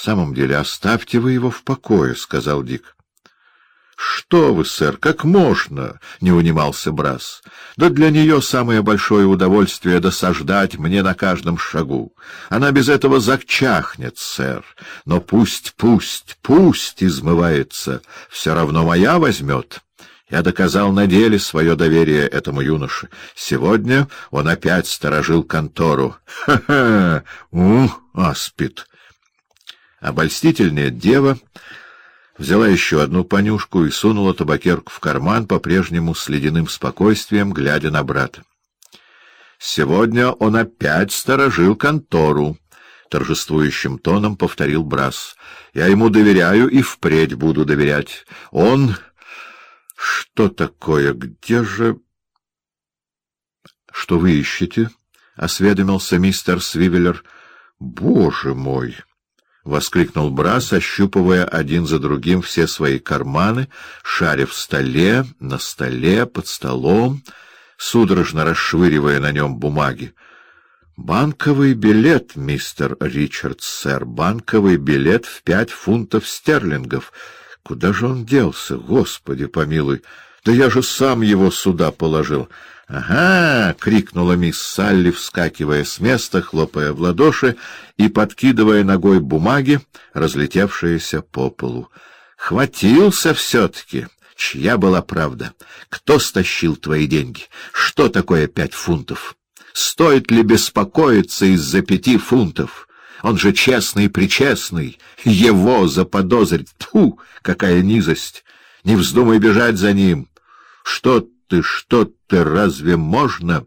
В самом деле, оставьте вы его в покое, — сказал Дик. — Что вы, сэр, как можно? — не унимался Брас. — Да для нее самое большое удовольствие досаждать мне на каждом шагу. Она без этого закчахнет, сэр. Но пусть, пусть, пусть измывается. Все равно моя возьмет. Я доказал на деле свое доверие этому юноше. Сегодня он опять сторожил контору. Ха-ха! Ух, аспид! Обольстительная дева взяла еще одну понюшку и сунула табакерку в карман, по-прежнему с ледяным спокойствием, глядя на брата. «Сегодня он опять сторожил контору», — торжествующим тоном повторил Брас. «Я ему доверяю и впредь буду доверять. Он...» «Что такое? Где же...» «Что вы ищете?» — осведомился мистер Свивеллер. «Боже мой!» — воскликнул Брас, ощупывая один за другим все свои карманы, шаря в столе, на столе, под столом, судорожно расшвыривая на нем бумаги. «Банковый билет, мистер Ричард, сэр, банковый билет в пять фунтов стерлингов. Куда же он делся, Господи помилуй! Да я же сам его сюда положил!» «Ага!» — крикнула мисс Салли, вскакивая с места, хлопая в ладоши и подкидывая ногой бумаги, разлетевшиеся по полу. «Хватился все-таки! Чья была правда? Кто стащил твои деньги? Что такое пять фунтов? Стоит ли беспокоиться из-за пяти фунтов? Он же честный-причестный. Его заподозрить! Тьфу! Какая низость! Не вздумай бежать за ним! Что ты, ты, разве можно?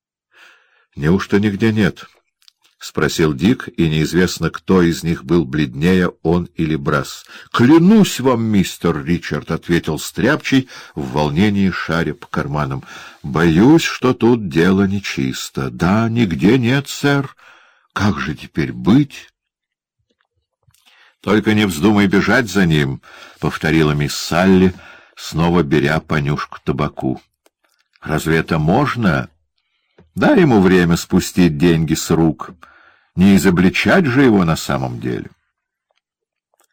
— Неужто нигде нет? — спросил Дик, и неизвестно, кто из них был бледнее, он или Брас. — Клянусь вам, мистер Ричард, — ответил Стряпчий в волнении шаря по карманам. — Боюсь, что тут дело нечисто. — Да, нигде нет, сэр. Как же теперь быть? — Только не вздумай бежать за ним, — повторила мисс Салли, — снова беря понюшку табаку. — Разве это можно? Дай ему время спустить деньги с рук. Не изобличать же его на самом деле.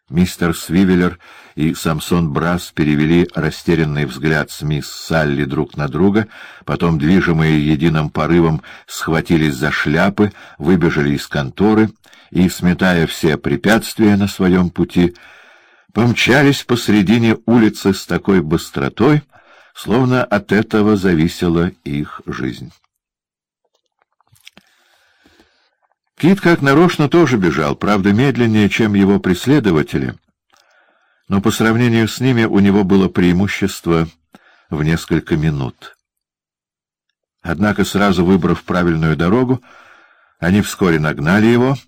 Мистер Свивеллер и Самсон Брас перевели растерянный взгляд с мисс Салли друг на друга, потом, движимые единым порывом, схватились за шляпы, выбежали из конторы и, сметая все препятствия на своем пути, помчались посредине улицы с такой быстротой, словно от этого зависела их жизнь. Кит как нарочно тоже бежал, правда, медленнее, чем его преследователи, но по сравнению с ними у него было преимущество в несколько минут. Однако, сразу выбрав правильную дорогу, они вскоре нагнали его —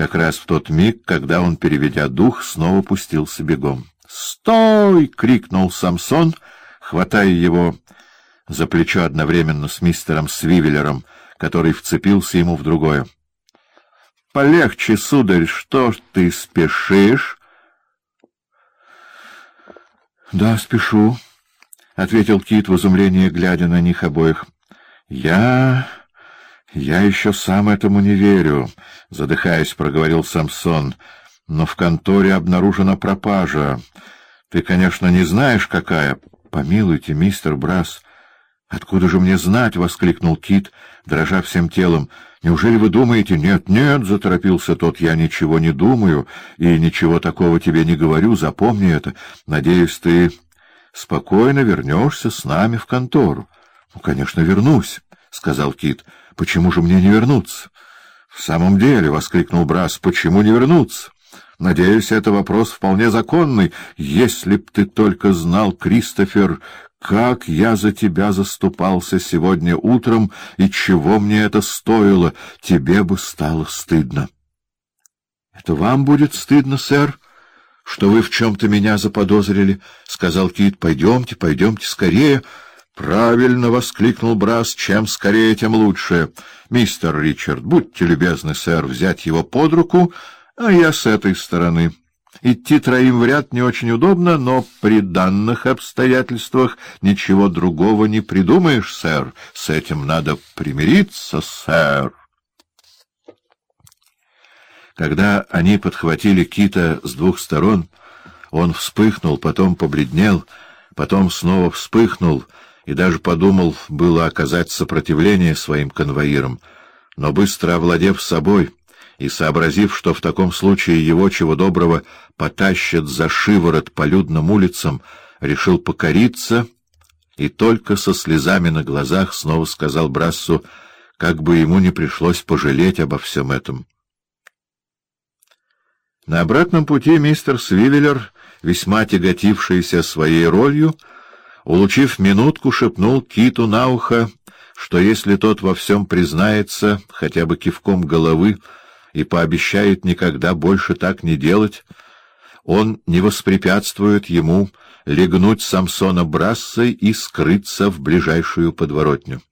как раз в тот миг, когда он, переведя дух, снова пустился бегом. «Стой!» — крикнул Самсон, хватая его за плечо одновременно с мистером Свивеллером, который вцепился ему в другое. — Полегче, сударь, что ж ты спешишь? — Да, спешу, — ответил Кит в изумлении, глядя на них обоих. — Я «Я еще сам этому не верю», — задыхаясь, проговорил Самсон. «Но в конторе обнаружена пропажа. Ты, конечно, не знаешь, какая...» «Помилуйте, мистер Брас». «Откуда же мне знать?» — воскликнул Кит, дрожа всем телом. «Неужели вы думаете?» «Нет, нет», — заторопился тот, — «я ничего не думаю и ничего такого тебе не говорю. Запомни это. Надеюсь, ты спокойно вернешься с нами в контору». «Ну, конечно, вернусь», — сказал Кит. Почему же мне не вернуться? — В самом деле, — воскликнул Брас, — почему не вернуться? Надеюсь, это вопрос вполне законный. Если б ты только знал, Кристофер, как я за тебя заступался сегодня утром, и чего мне это стоило, тебе бы стало стыдно. — Это вам будет стыдно, сэр, что вы в чем-то меня заподозрили, — сказал Кит. — Пойдемте, пойдемте скорее. — «Правильно!» — воскликнул Брас. «Чем скорее, тем лучше. Мистер Ричард, будьте любезны, сэр, взять его под руку, а я с этой стороны. Идти троим в ряд не очень удобно, но при данных обстоятельствах ничего другого не придумаешь, сэр. С этим надо примириться, сэр». Когда они подхватили кита с двух сторон, он вспыхнул, потом побледнел, потом снова вспыхнул и даже подумал было оказать сопротивление своим конвоирам, но быстро овладев собой и сообразив, что в таком случае его, чего доброго, потащат за шиворот по людным улицам, решил покориться и только со слезами на глазах снова сказал Брассу, как бы ему не пришлось пожалеть обо всем этом. На обратном пути мистер Свивеллер, весьма тяготившийся своей ролью, улучив минутку, шепнул Киту на ухо, что если тот во всем признается, хотя бы кивком головы, и пообещает никогда больше так не делать, он не воспрепятствует ему легнуть Самсона Брассой и скрыться в ближайшую подворотню.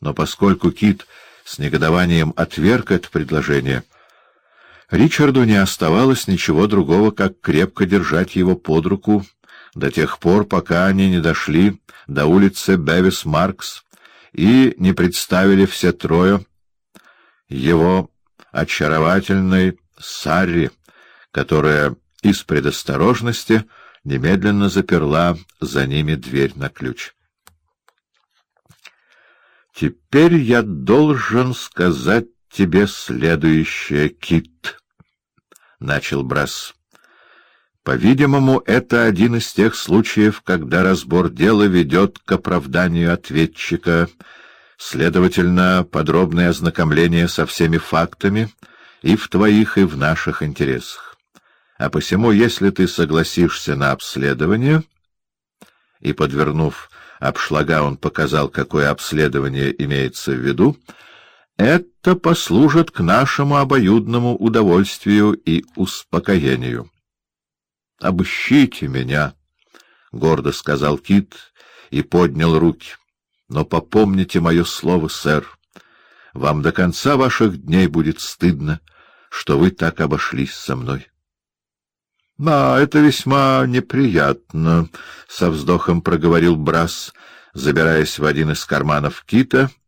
Но поскольку Кит с негодованием отверг это предложение, Ричарду не оставалось ничего другого, как крепко держать его под руку до тех пор, пока они не дошли до улицы Бевис-Маркс и не представили все трое его очаровательной Сарри, которая из предосторожности немедленно заперла за ними дверь на ключ. «Теперь я должен сказать тебе следующее, Кит», — начал Брас. «По-видимому, это один из тех случаев, когда разбор дела ведет к оправданию ответчика, следовательно, подробное ознакомление со всеми фактами и в твоих, и в наших интересах. А посему, если ты согласишься на обследование...» И, подвернув обшлага, он показал, какое обследование имеется в виду, это послужит к нашему обоюдному удовольствию и успокоению. — Обыщите меня, — гордо сказал Кит и поднял руки. — Но попомните мое слово, сэр. Вам до конца ваших дней будет стыдно, что вы так обошлись со мной. — Да, это весьма неприятно, — со вздохом проговорил Брас, забираясь в один из карманов Кита —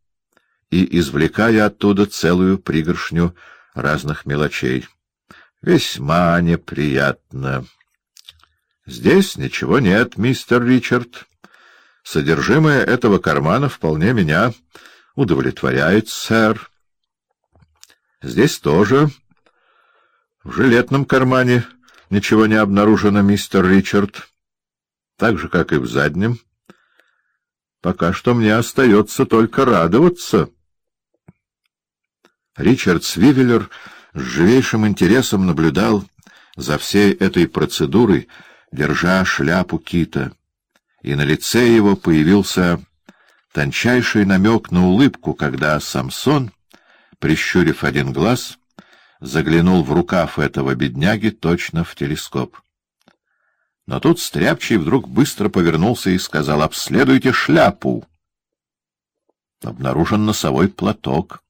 и извлекая оттуда целую пригоршню разных мелочей. Весьма неприятно. Здесь ничего нет, мистер Ричард. Содержимое этого кармана вполне меня удовлетворяет, сэр. Здесь тоже. В жилетном кармане ничего не обнаружено, мистер Ричард. Так же, как и в заднем. Пока что мне остается только радоваться. Ричард Свивеллер с живейшим интересом наблюдал за всей этой процедурой, держа шляпу кита, и на лице его появился тончайший намек на улыбку, когда Самсон, прищурив один глаз, заглянул в рукав этого бедняги точно в телескоп. Но тут Стряпчий вдруг быстро повернулся и сказал «Обследуйте шляпу». Обнаружен носовой платок.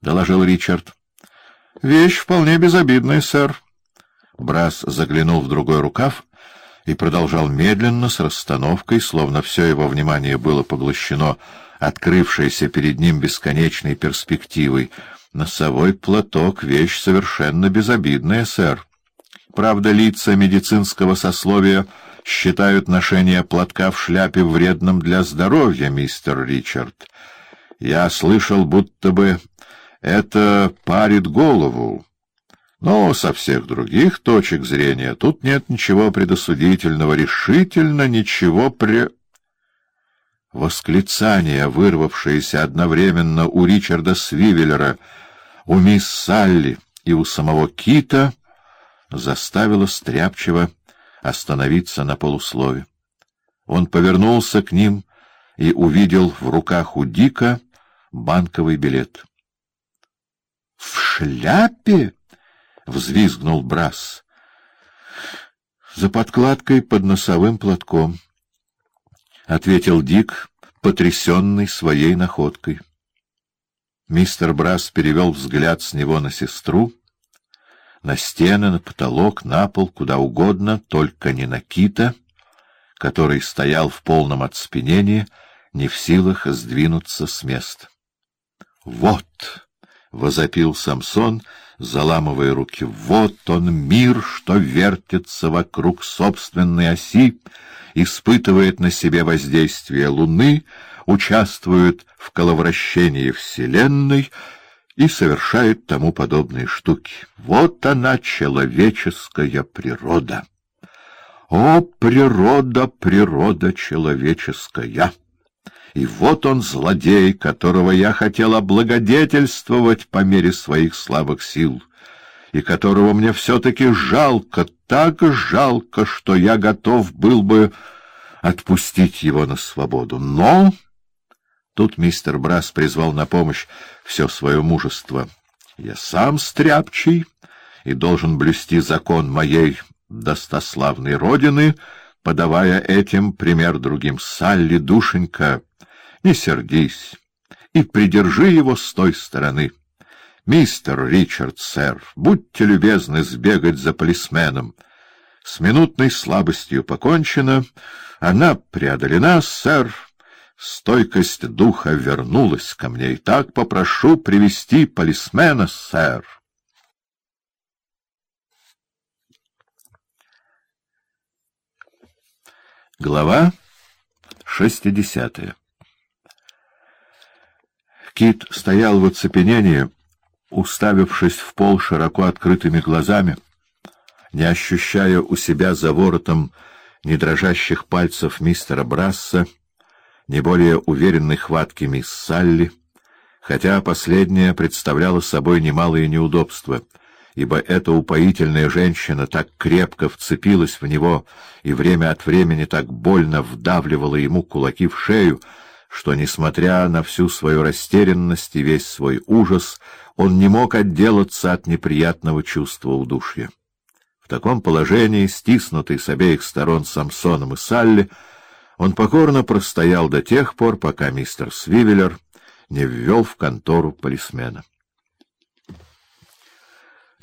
— доложил Ричард. — Вещь вполне безобидная, сэр. Брас заглянул в другой рукав и продолжал медленно, с расстановкой, словно все его внимание было поглощено открывшейся перед ним бесконечной перспективой. Носовой платок — вещь совершенно безобидная, сэр. Правда, лица медицинского сословия считают ношение платка в шляпе вредным для здоровья, мистер Ричард. Я слышал, будто бы это парит голову. Но со всех других точек зрения тут нет ничего предосудительного, решительно ничего пре... Восклицание, вырвавшееся одновременно у Ричарда Свивеллера, у мисс Салли и у самого Кита, заставило Стряпчего остановиться на полуслове. Он повернулся к ним и увидел в руках у Дика банковый билет. — В шляпе? — взвизгнул Брас. — За подкладкой под носовым платком, — ответил Дик, потрясенный своей находкой. Мистер Брас перевел взгляд с него на сестру, на стены, на потолок, на пол, куда угодно, только не на кита, который стоял в полном оцепенении, не в силах сдвинуться с места. — Вот! — возопил Самсон, заламывая руки. «Вот он, мир, что вертится вокруг собственной оси, испытывает на себе воздействие Луны, участвует в коловращении Вселенной и совершает тому подобные штуки. Вот она, человеческая природа. О, природа, природа человеческая! И вот он, злодей, которого я хотел облагодетельствовать по мере своих слабых сил, и которого мне все-таки жалко, так жалко, что я готов был бы отпустить его на свободу. Но... Тут мистер Брас призвал на помощь все свое мужество. Я сам стряпчий и должен блюсти закон моей достославной родины, подавая этим пример другим. Салли, душенька, не сердись и придержи его с той стороны. Мистер Ричард, сэр, будьте любезны сбегать за полисменом. С минутной слабостью покончено, она преодолена, сэр, стойкость духа вернулась ко мне. И так попрошу привести полисмена, сэр. Глава шестидесятая Кит стоял в оцепенении, уставившись в пол широко открытыми глазами, не ощущая у себя за воротом ни дрожащих пальцев мистера Брасса, ни более уверенной хватки мисс Салли, хотя последняя представляла собой немалые неудобства, ибо эта упоительная женщина так крепко вцепилась в него и время от времени так больно вдавливала ему кулаки в шею, что, несмотря на всю свою растерянность и весь свой ужас, он не мог отделаться от неприятного чувства удушья. В таком положении, стиснутый с обеих сторон Самсоном и Салли, он покорно простоял до тех пор, пока мистер Свивеллер не ввел в контору полисмена.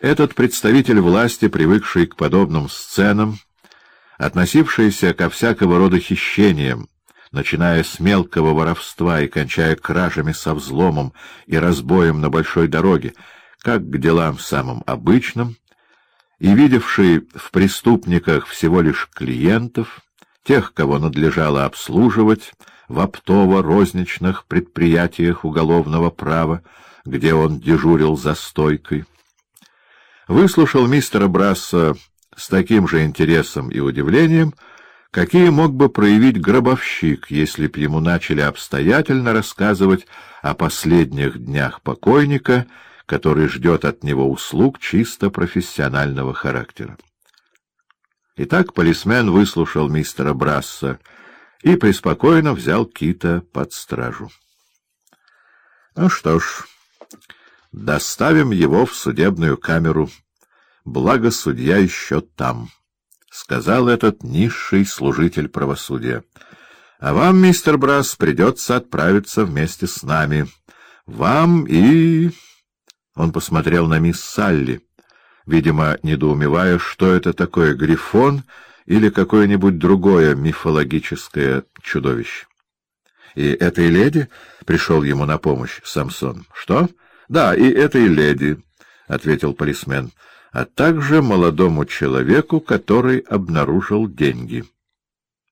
Этот представитель власти, привыкший к подобным сценам, относившийся ко всякого рода хищениям, начиная с мелкого воровства и кончая кражами со взломом и разбоем на большой дороге, как к делам самым обычным, и видевший в преступниках всего лишь клиентов, тех, кого надлежало обслуживать в оптово-розничных предприятиях уголовного права, где он дежурил за стойкой. Выслушал мистера Брасса с таким же интересом и удивлением, какие мог бы проявить гробовщик, если б ему начали обстоятельно рассказывать о последних днях покойника, который ждет от него услуг чисто профессионального характера. Итак, полисмен выслушал мистера Брасса и преспокойно взял Кита под стражу. Ну что ж, доставим его в судебную камеру, благо судья еще там, — сказал этот низший служитель правосудия. — А вам, мистер Брас, придется отправиться вместе с нами. Вам и... Он посмотрел на мисс Салли видимо, недоумевая, что это такое грифон или какое-нибудь другое мифологическое чудовище. И этой леди пришел ему на помощь Самсон. — Что? — Да, и этой леди, — ответил полисмен, — а также молодому человеку, который обнаружил деньги.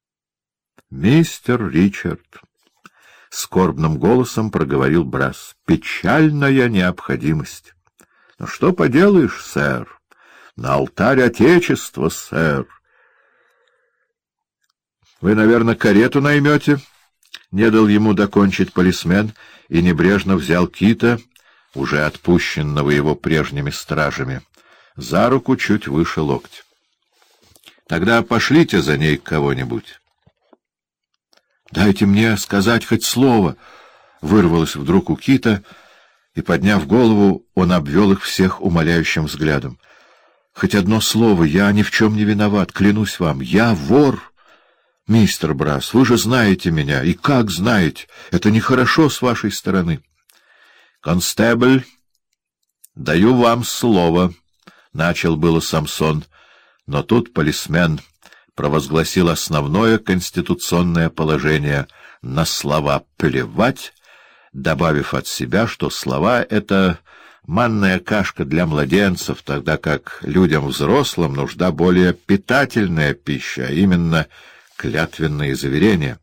— Мистер Ричард, — скорбным голосом проговорил Брас, — печальная необходимость. — Ну что поделаешь, сэр? На алтарь Отечества, сэр. — Вы, наверное, карету наймете? — не дал ему докончить полисмен и небрежно взял кита, уже отпущенного его прежними стражами, за руку чуть выше локтя. — Тогда пошлите за ней кого-нибудь. — Дайте мне сказать хоть слово! — вырвалось вдруг у кита — и, подняв голову, он обвел их всех умоляющим взглядом. «Хоть одно слово, я ни в чем не виноват, клянусь вам, я вор!» «Мистер Брас, вы же знаете меня, и как знаете, это нехорошо с вашей стороны». «Констебль, даю вам слово», — начал было Самсон, но тут полисмен провозгласил основное конституционное положение на слова «плевать», добавив от себя, что слова — это манная кашка для младенцев, тогда как людям взрослым нужна более питательная пища, а именно клятвенные заверения.